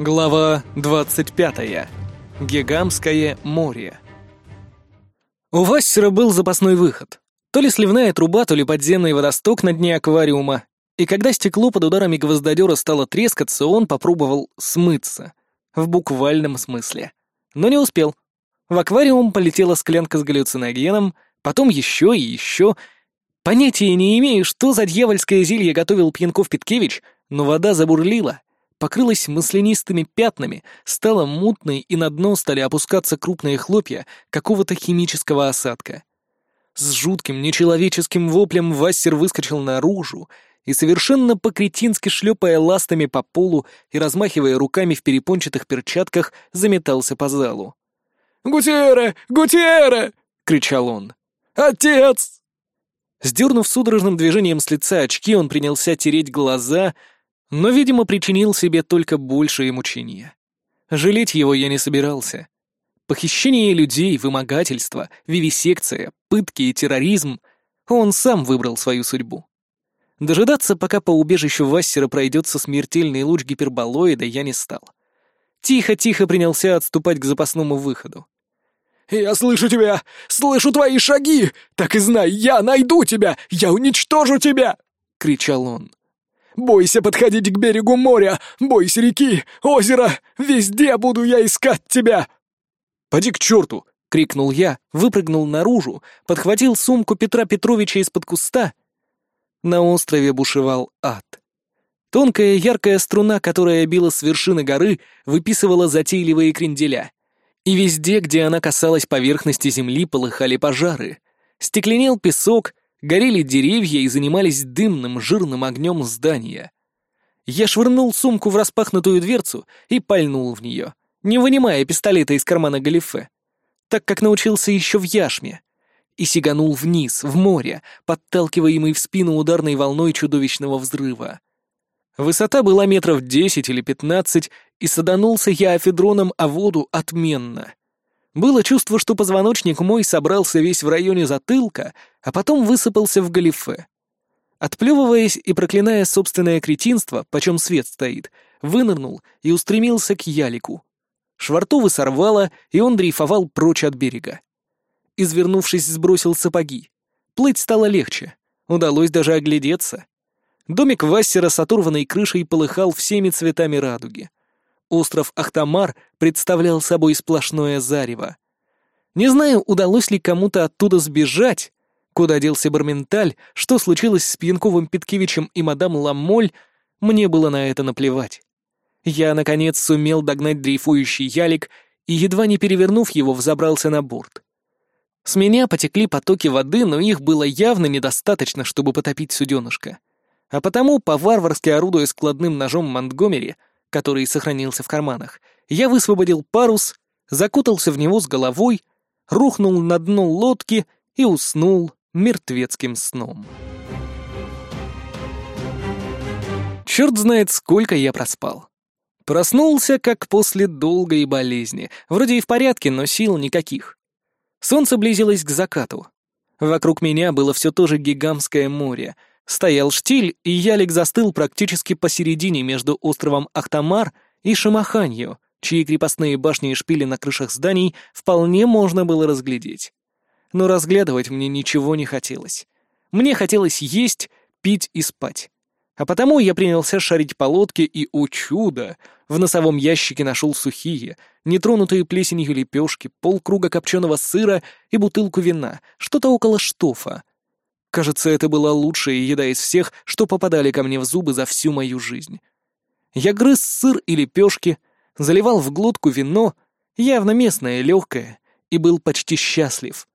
Глава 25. Гигамское море. У Вассера был запасной выход. То ли сливная труба, то ли подземный водосток на дне аквариума. И когда стекло под ударами гвоздодера стало трескаться, он попробовал смыться. В буквальном смысле. Но не успел. В аквариум полетела склянка с галлюциногеном, потом еще и еще. Понятия не имею, что за дьявольское зелье готовил Пьянков-Питкевич, но вода забурлила, покрылась маслянистыми пятнами, стала мутной, и на дно стали опускаться крупные хлопья какого-то химического осадка. С жутким нечеловеческим воплем Вассер выскочил наружу и, совершенно по-кретински шлепая ластами по полу и размахивая руками в перепончатых перчатках, заметался по залу. «Гутиэре! Гутиэре!» — кричал он. «Отец!» Сдернув судорожным движением с лица очки, он принялся тереть глаза, но, видимо, причинил себе только большее мучения. Жалеть его я не собирался. Похищение людей, вымогательство, вивисекция, пытки и терроризм — он сам выбрал свою судьбу. Дожидаться, пока по убежищу Вассера пройдется смертельный луч гиперболоида, я не стал. Тихо-тихо принялся отступать к запасному выходу. «Я слышу тебя! Слышу твои шаги! Так и знай, я найду тебя! Я уничтожу тебя!» — кричал он. «Бойся подходить к берегу моря! Бойся реки, озера! Везде буду я искать тебя!» «Поди к черту!» — крикнул я, выпрыгнул наружу, подхватил сумку Петра Петровича из-под куста. На острове бушевал ад. Тонкая яркая струна, которая била с вершины горы, выписывала затейливые кренделя. И везде, где она касалась поверхности земли, полыхали пожары. Стекленел песок, горели деревья и занимались дымным, жирным огнем здания. Я швырнул сумку в распахнутую дверцу и пальнул в нее, не вынимая пистолета из кармана галифе, так как научился еще в яшме, и сиганул вниз, в море, подталкиваемый в спину ударной волной чудовищного взрыва. Высота была метров десять или пятнадцать, и саданулся я афедроном о воду отменно. Было чувство, что позвоночник мой собрался весь в районе затылка, а потом высыпался в галифе. Отплевываясь и проклиная собственное кретинство, почем свет стоит, вынырнул и устремился к ялику. Швартовы сорвало, и он дрейфовал прочь от берега. Извернувшись, сбросил сапоги. Плыть стало легче. Удалось даже оглядеться. Домик Вассера с оторванной крышей полыхал всеми цветами радуги. Остров Ахтамар представлял собой сплошное зарево. Не знаю, удалось ли кому-то оттуда сбежать, куда делся Барменталь, что случилось с Пьянковым Питкевичем и мадам Ламоль, мне было на это наплевать. Я, наконец, сумел догнать дрейфующий ялик и, едва не перевернув его, взобрался на борт. С меня потекли потоки воды, но их было явно недостаточно, чтобы потопить суденышко. А потому, по-варварски орудуя складным ножом Монтгомери, который сохранился в карманах, я высвободил парус, закутался в него с головой, рухнул на дно лодки и уснул мертвецким сном. Черт знает, сколько я проспал. Проснулся, как после долгой болезни. Вроде и в порядке, но сил никаких. Солнце близилось к закату. Вокруг меня было все то же гигантское море — Стоял штиль, и ялик застыл практически посередине между островом Ахтамар и Шамаханью, чьи крепостные башни и шпили на крышах зданий вполне можно было разглядеть. Но разглядывать мне ничего не хотелось. Мне хотелось есть, пить и спать. А потому я принялся шарить по лодке и, о чудо, в носовом ящике нашел сухие, нетронутые плесенью лепешки, полкруга копченого сыра и бутылку вина, что-то около штофа, Кажется, это была лучшая еда из всех, что попадали ко мне в зубы за всю мою жизнь. Я грыз сыр и лепешки, заливал в глотку вино, явно местное, легкое, и был почти счастлив.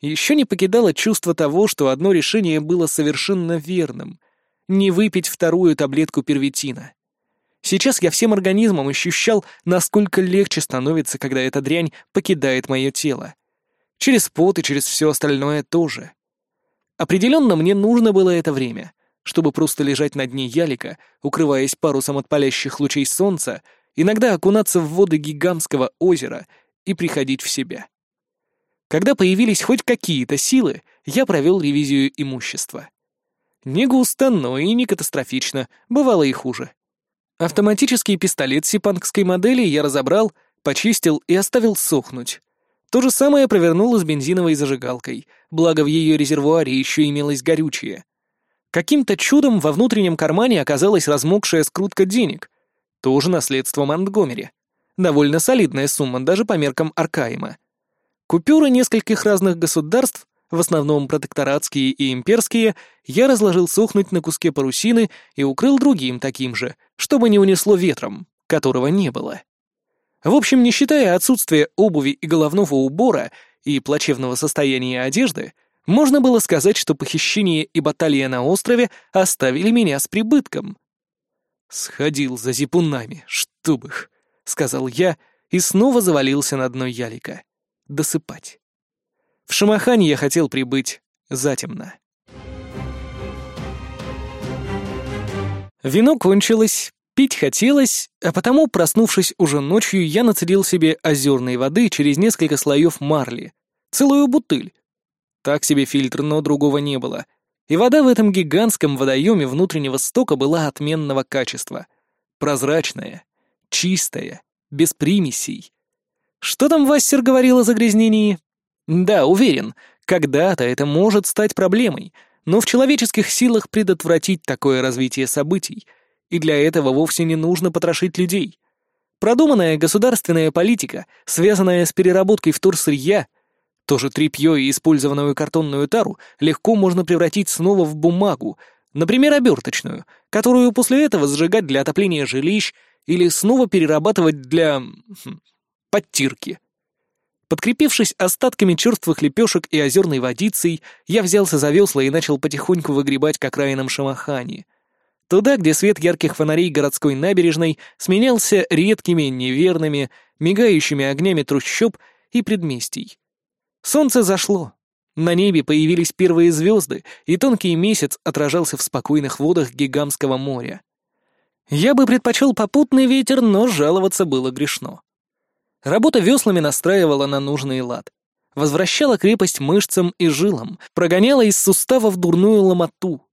Еще не покидало чувство того, что одно решение было совершенно верным — не выпить вторую таблетку первитина. Сейчас я всем организмом ощущал, насколько легче становится, когда эта дрянь покидает мое тело. Через пот и через все остальное тоже. Определенно мне нужно было это время, чтобы просто лежать на дне ялика, укрываясь парусом от палящих лучей солнца, иногда окунаться в воды гигантского озера и приходить в себя. Когда появились хоть какие-то силы, я провел ревизию имущества. Не густо, но и не катастрофично, бывало и хуже. Автоматический пистолет сипангской модели я разобрал, почистил и оставил сохнуть. То же самое провернул с бензиновой зажигалкой, благо в ее резервуаре еще имелось горючее. Каким-то чудом во внутреннем кармане оказалась размокшая скрутка денег. Тоже наследство Монтгомери. Довольно солидная сумма даже по меркам Аркаима. Купюры нескольких разных государств, в основном протекторатские и имперские, я разложил сохнуть на куске парусины и укрыл другим таким же, чтобы не унесло ветром, которого не было. В общем, не считая отсутствия обуви и головного убора и плачевного состояния одежды, можно было сказать, что похищение и баталия на острове оставили меня с прибытком. «Сходил за зипунами, чтоб их», — сказал я и снова завалился на дно ялика. Досыпать. В Шамахане я хотел прибыть затемно. Вино кончилось, Пить хотелось, а потому, проснувшись уже ночью, я нацедил себе озерной воды через несколько слоев марли. Целую бутыль. Так себе фильтр, но другого не было. И вода в этом гигантском водоеме внутреннего стока была отменного качества. Прозрачная, чистая, без примесей. Что там Вассер говорил о загрязнении? Да, уверен, когда-то это может стать проблемой, но в человеческих силах предотвратить такое развитие событий — и для этого вовсе не нужно потрошить людей. Продуманная государственная политика, связанная с переработкой вторсырья, тоже тряпье и использованную картонную тару легко можно превратить снова в бумагу, например, оберточную, которую после этого сжигать для отопления жилищ или снова перерабатывать для... Хм, подтирки. Подкрепившись остатками черствых лепешек и озерной водицей, я взялся за весла и начал потихоньку выгребать к окраинам Шамахани. Туда, где свет ярких фонарей городской набережной сменялся редкими, неверными, мигающими огнями трущоб и предместий. Солнце зашло. На небе появились первые звезды, и тонкий месяц отражался в спокойных водах Гигамского моря. Я бы предпочел попутный ветер, но жаловаться было грешно. Работа веслами настраивала на нужный лад. Возвращала крепость мышцам и жилам, прогоняла из суставов дурную ломоту,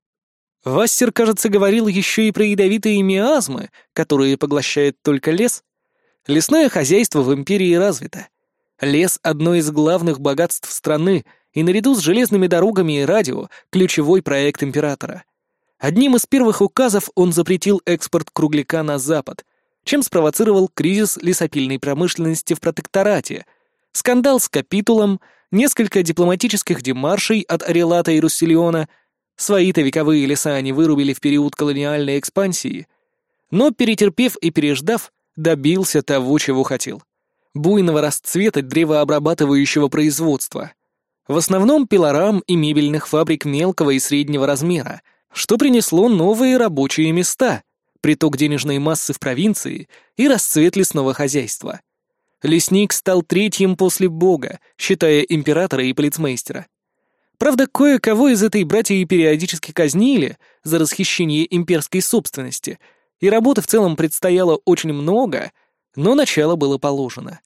Вассер, кажется, говорил еще и про ядовитые миазмы, которые поглощает только лес. Лесное хозяйство в империи развито. Лес — одно из главных богатств страны, и наряду с железными дорогами и радио — ключевой проект императора. Одним из первых указов он запретил экспорт кругляка на Запад, чем спровоцировал кризис лесопильной промышленности в протекторате, скандал с капитулом, несколько дипломатических демаршей от Арелата и Руссилиона — Свои-то вековые леса они вырубили в период колониальной экспансии. Но, перетерпев и переждав, добился того, чего хотел. Буйного расцвета древообрабатывающего производства. В основном пилорам и мебельных фабрик мелкого и среднего размера, что принесло новые рабочие места, приток денежной массы в провинции и расцвет лесного хозяйства. Лесник стал третьим после бога, считая императора и полицмейстера. Правда, кое-кого из этой братьи периодически казнили за расхищение имперской собственности, и работы в целом предстояло очень много, но начало было положено.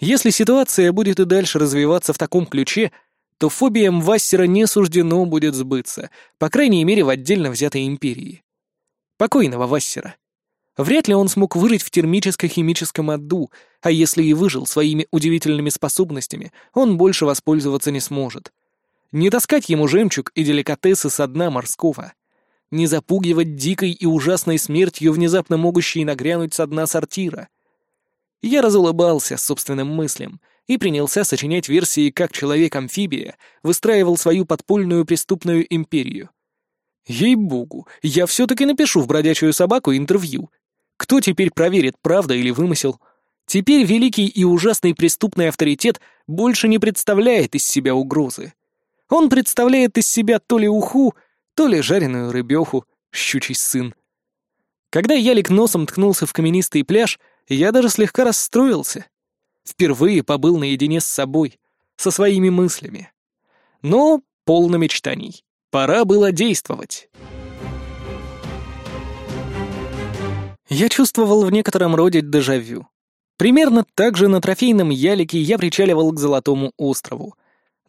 Если ситуация будет и дальше развиваться в таком ключе, то фобиям Вассера не суждено будет сбыться, по крайней мере в отдельно взятой империи. Покойного Вассера. Вряд ли он смог выжить в термическо-химическом аду, а если и выжил своими удивительными способностями, он больше воспользоваться не сможет. Не таскать ему жемчуг и деликатесы со дна морского. Не запугивать дикой и ужасной смертью, внезапно могущей нагрянуть со дна сортира. Я разулыбался собственным мыслям и принялся сочинять версии, как человек-амфибия выстраивал свою подпольную преступную империю. Ей-богу, я все-таки напишу в бродячую собаку интервью. Кто теперь проверит, правда или вымысел? Теперь великий и ужасный преступный авторитет больше не представляет из себя угрозы. Он представляет из себя то ли уху, то ли жареную рыбеху, щучий сын. Когда ялик носом ткнулся в каменистый пляж, я даже слегка расстроился. Впервые побыл наедине с собой, со своими мыслями. Но полно мечтаний. Пора было действовать. Я чувствовал в некотором роде дежавю. Примерно так же на трофейном ялике я причаливал к Золотому острову,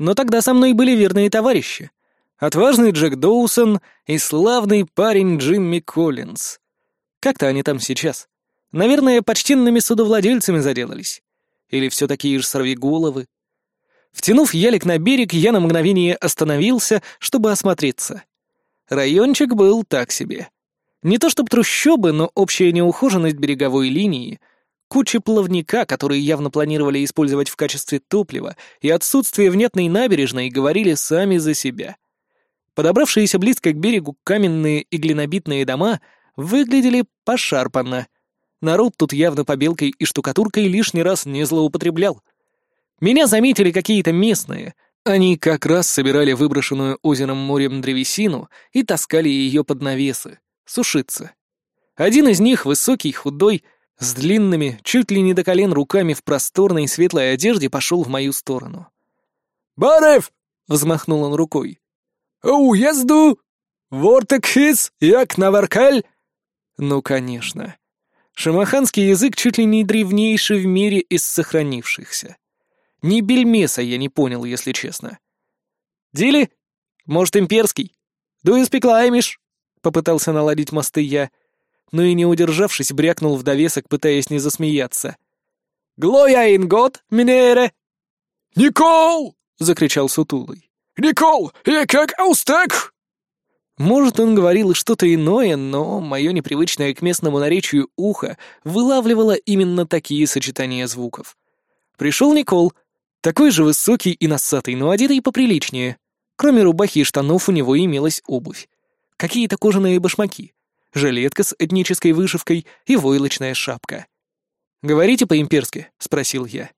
но тогда со мной были верные товарищи. Отважный Джек Доусон и славный парень Джимми Коллинз. Как-то они там сейчас. Наверное, почтенными судовладельцами заделались. Или все такие же сорвиголовы. Втянув ялик на берег, я на мгновение остановился, чтобы осмотреться. Райончик был так себе. Не то чтобы трущобы, но общая неухоженность береговой линии, куча плавника, которые явно планировали использовать в качестве топлива, и отсутствие внятной набережной говорили сами за себя. Подобравшиеся близко к берегу каменные и глинобитные дома выглядели пошарпанно. Народ тут явно побелкой и штукатуркой лишний раз не злоупотреблял. Меня заметили какие-то местные. Они как раз собирали выброшенную озером морем древесину и таскали ее под навесы, сушиться. Один из них, высокий, худой, с длинными, чуть ли не до колен руками в просторной светлой одежде, пошел в мою сторону. «Барев!» — взмахнул он рукой. «Уезду! Вортекхис, як наваркаль!» Ну, конечно. Шамаханский язык чуть ли не древнейший в мире из сохранившихся. Ни бельмеса я не понял, если честно. «Дили? Может, имперский? Дуй спеклаймиш?» — попытался наладить мосты я, но и не удержавшись, брякнул в довесок, пытаясь не засмеяться. «Глоя ингот, минере!» «Никол!» — закричал сутулый. «Никол, я как аустек!» Может, он говорил что-то иное, но мое непривычное к местному наречию ухо вылавливало именно такие сочетания звуков. Пришел Никол, такой же высокий и носатый, но одетый поприличнее. Кроме рубахи и штанов у него имелась обувь. Какие-то кожаные башмаки, жилетка с этнической вышивкой и войлочная шапка. «Говорите по-имперски?» — спросил я.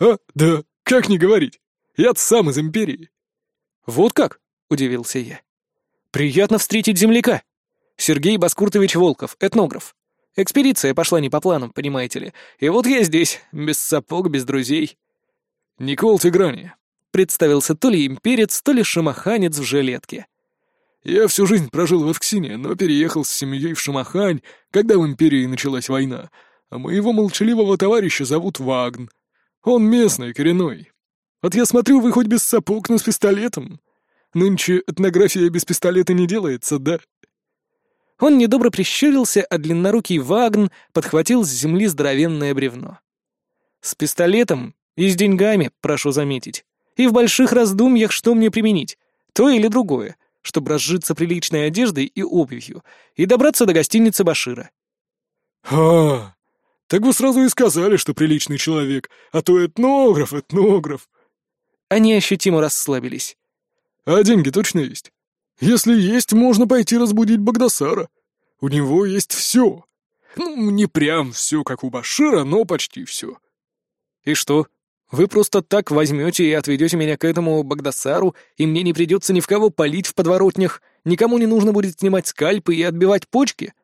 «А, да, как не говорить? я сам из империи». «Вот как?» — удивился я. «Приятно встретить земляка. Сергей Баскуртович Волков, этнограф. Экспедиция пошла не по плану, понимаете ли. И вот я здесь, без сапог, без друзей. «Никол Тиграни», — представился то ли имперец, то ли шамаханец в жилетке. «Я всю жизнь прожил в Эвксине, но переехал с семьей в Шамахань, когда в империи началась война, а моего молчаливого товарища зовут Вагн. Он местный, коренной. Вот я смотрю, вы хоть без сапог, но с пистолетом. Нынче этнография без пистолета не делается, да?» Он недобро прищурился, а длиннорукий Вагн подхватил с земли здоровенное бревно. «С пистолетом и с деньгами, прошу заметить. И в больших раздумьях, что мне применить, то или другое, чтобы разжиться приличной одеждой и обувью и добраться до гостиницы Башира. «А, так вы сразу и сказали, что приличный человек, а то этнограф, этнограф». Они ощутимо расслабились. «А деньги точно есть? Если есть, можно пойти разбудить Багдасара. У него есть все. Ну, не прям все, как у Башира, но почти все». «И что, вы просто так возьмете и отведете меня к этому Багдасару, и мне не придется ни в кого палить в подворотнях, никому не нужно будет снимать скальпы и отбивать почки?»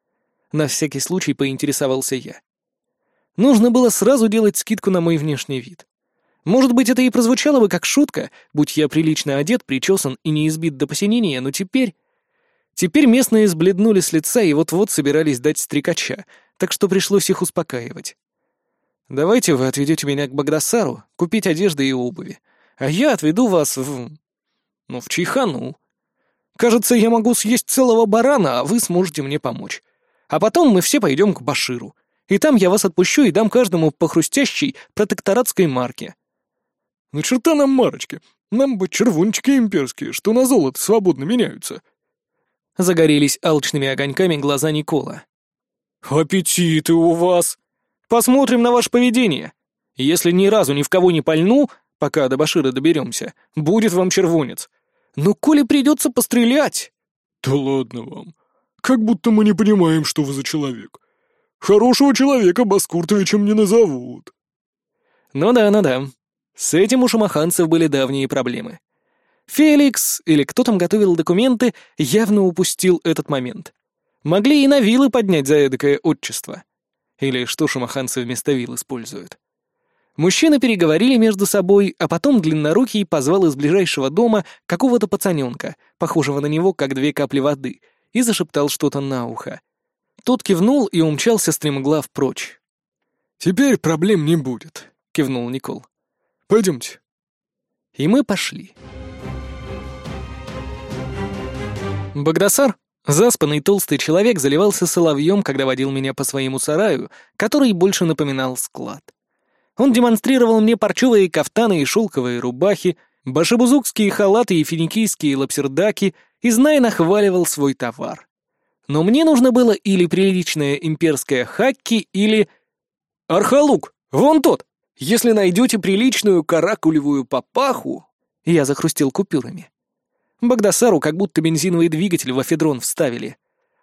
На всякий случай поинтересовался я. Нужно было сразу делать скидку на мой внешний вид. Может быть, это и прозвучало бы как шутка, будь я прилично одет, причесан и не избит до посинения, но теперь... Теперь местные сбледнули с лица и вот-вот собирались дать стрекача, так что пришлось их успокаивать. Давайте вы отведете меня к Багдасару, купить одежды и обуви, а я отведу вас в... ну, в Чайхану. Кажется, я могу съесть целого барана, а вы сможете мне помочь. А потом мы все пойдем к Баширу, и там я вас отпущу и дам каждому по хрустящей протекторатской марке». «Ну черта нам марочки, нам бы червончики имперские, что на золото свободно меняются». Загорелись алчными огоньками глаза Никола. «Аппетиты у вас!» Посмотрим на ваше поведение. Если ни разу ни в кого не пальну, пока до Башира доберемся, будет вам червонец. Но коли придется пострелять...» «Да ладно вам. Как будто мы не понимаем, что вы за человек. Хорошего человека Баскуртовичем не назовут». «Ну да, ну да. С этим у шамаханцев были давние проблемы. Феликс, или кто там готовил документы, явно упустил этот момент. Могли и на вилы поднять за эдакое отчество. Или что шамаханцы вместо вил используют. Мужчины переговорили между собой, а потом Длиннорукий позвал из ближайшего дома какого-то пацаненка, похожего на него, как две капли воды, и зашептал что-то на ухо. Тот кивнул и умчался стремглав прочь. «Теперь проблем не будет», — кивнул Никол. «Пойдемте». И мы пошли. «Багдасар, Заспанный толстый человек заливался соловьем, когда водил меня по своему сараю, который больше напоминал склад. Он демонстрировал мне парчевые кафтаны и шелковые рубахи, башебузукские халаты и финикийские лапсердаки и, зная, нахваливал свой товар. Но мне нужно было или приличная имперская хакки, или... «Архалук! Вон тот! Если найдете приличную каракулевую папаху...» Я захрустил купюрами. Багдасару как будто бензиновый двигатель в афедрон вставили.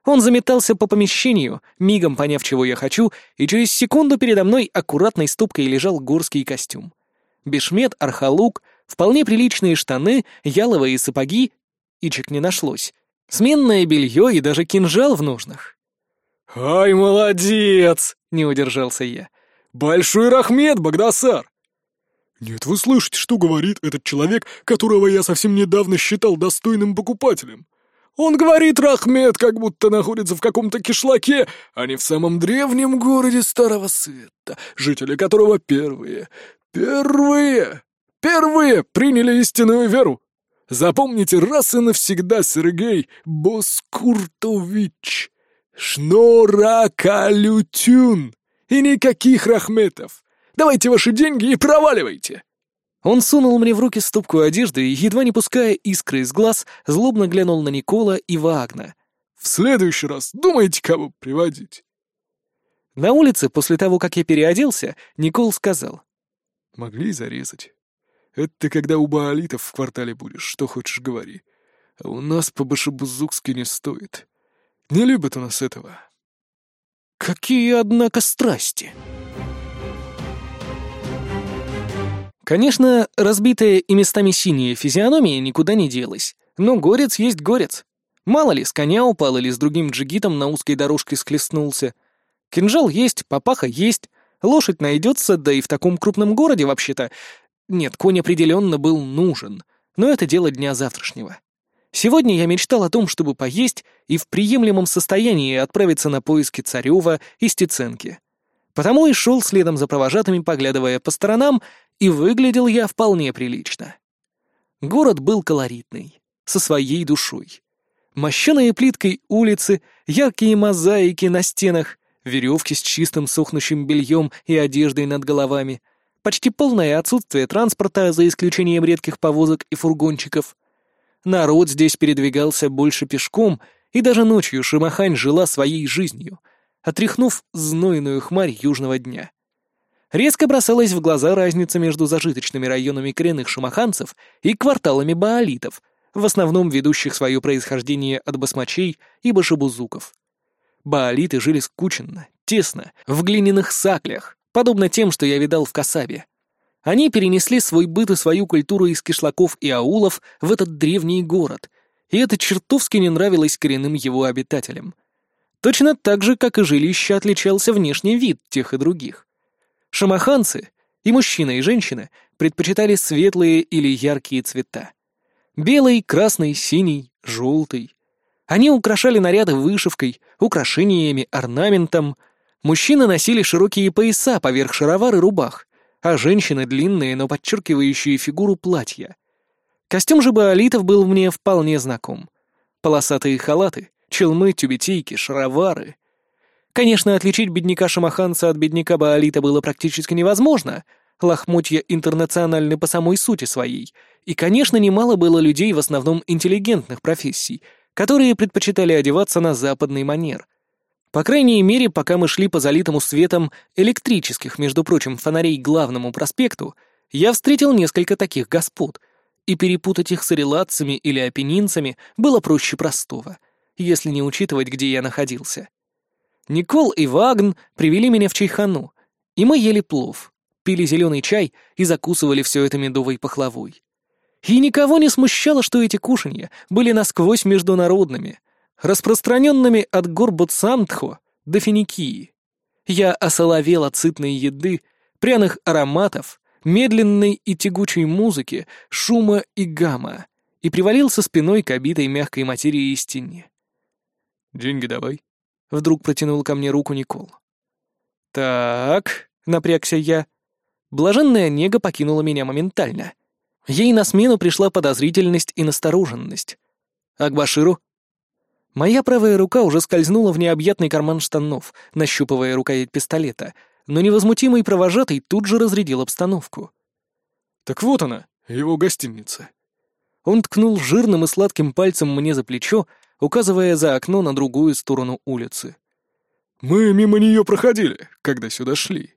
Он заметался по помещению, мигом поняв, чего я хочу, и через секунду передо мной аккуратной ступкой лежал горский костюм. Бешмет, архалук, вполне приличные штаны, яловые сапоги, ичек не нашлось. Сменное белье и даже кинжал в ножнах. «Ай, молодец!» — не удержался я. «Большой рахмет, Багдасар!» «Нет, вы слышите, что говорит этот человек, которого я совсем недавно считал достойным покупателем? Он говорит Рахмет, как будто находится в каком-то кишлаке, а не в самом древнем городе Старого Света, жители которого первые, первые, первые приняли истинную веру. Запомните раз и навсегда, Сергей Боскуртович, Шноракалютюн, и никаких Рахметов. Давайте ваши деньги и проваливайте!» Он сунул мне в руки стопку одежды и, едва не пуская искры из глаз, злобно глянул на Никола и Вагна. «В следующий раз думайте, кого приводить». На улице, после того, как я переоделся, Никол сказал. «Могли зарезать. Это ты когда у баалитов в квартале будешь, что хочешь говори. А у нас по-башебузукски не стоит. Не любят у нас этого». «Какие, однако, страсти!» Конечно, разбитая и местами синяя физиономия никуда не делась, но горец есть горец. Мало ли, с коня упал или с другим джигитом на узкой дорожке склеснулся. Кинжал есть, папаха есть, лошадь найдется, да и в таком крупном городе вообще-то... Нет, конь определенно был нужен, но это дело дня завтрашнего. Сегодня я мечтал о том, чтобы поесть и в приемлемом состоянии отправиться на поиски Царева и Стеценки. Потому и шел следом за провожатыми, поглядывая по сторонам, и выглядел я вполне прилично. Город был колоритный, со своей душой. Мощеные плиткой улицы, яркие мозаики на стенах, веревки с чистым сохнущим бельем и одеждой над головами, почти полное отсутствие транспорта, за исключением редких повозок и фургончиков. Народ здесь передвигался больше пешком, и даже ночью Шимахань жила своей жизнью — отряхнув знойную хмарь южного дня. Резко бросалась в глаза разница между зажиточными районами коренных шамаханцев и кварталами баалитов, в основном ведущих свое происхождение от басмачей и башебузуков. Баалиты жили скученно, тесно, в глиняных саклях, подобно тем, что я видал в Касабе. Они перенесли свой быт и свою культуру из кишлаков и аулов в этот древний город, и это чертовски не нравилось коренным его обитателям — Точно так же, как и жилище, отличался внешний вид тех и других. Шамаханцы, и мужчина, и женщина, предпочитали светлые или яркие цвета. Белый, красный, синий, желтый. Они украшали наряды вышивкой, украшениями, орнаментом. Мужчины носили широкие пояса поверх шаровар и рубах, а женщины — длинные, но подчеркивающие фигуру платья. Костюм же баолитов был мне вполне знаком. Полосатые халаты, челмы, тюбетейки, шаровары. Конечно, отличить бедняка-шамаханца от бедняка Баалита было практически невозможно. Лохмотья интернациональны по самой сути своей. И, конечно, немало было людей в основном интеллигентных профессий, которые предпочитали одеваться на западный манер. По крайней мере, пока мы шли по залитому светом электрических, между прочим, фонарей главному проспекту, я встретил несколько таких господ, и перепутать их с релацами или опенинцами было проще простого — если не учитывать, где я находился. Никол и Вагн привели меня в чайхану, и мы ели плов, пили зеленый чай и закусывали все это медовой пахлавой. И никого не смущало, что эти кушанья были насквозь международными, распространенными от гор Ботсамтхо до Финикии. Я осоловел от сытной еды, пряных ароматов, медленной и тягучей музыки, шума и гамма, и привалился спиной к обитой мягкой материи стене. «Деньги давай», — вдруг протянул ко мне руку Никол. «Так», — напрягся я. Блаженная нега покинула меня моментально. Ей на смену пришла подозрительность и настороженность. «А к Баширу?» Моя правая рука уже скользнула в необъятный карман штанов, нащупывая рукоять пистолета, но невозмутимый провожатый тут же разрядил обстановку. «Так вот она, его гостиница». Он ткнул жирным и сладким пальцем мне за плечо, указывая за окно на другую сторону улицы. «Мы мимо нее проходили, когда сюда шли».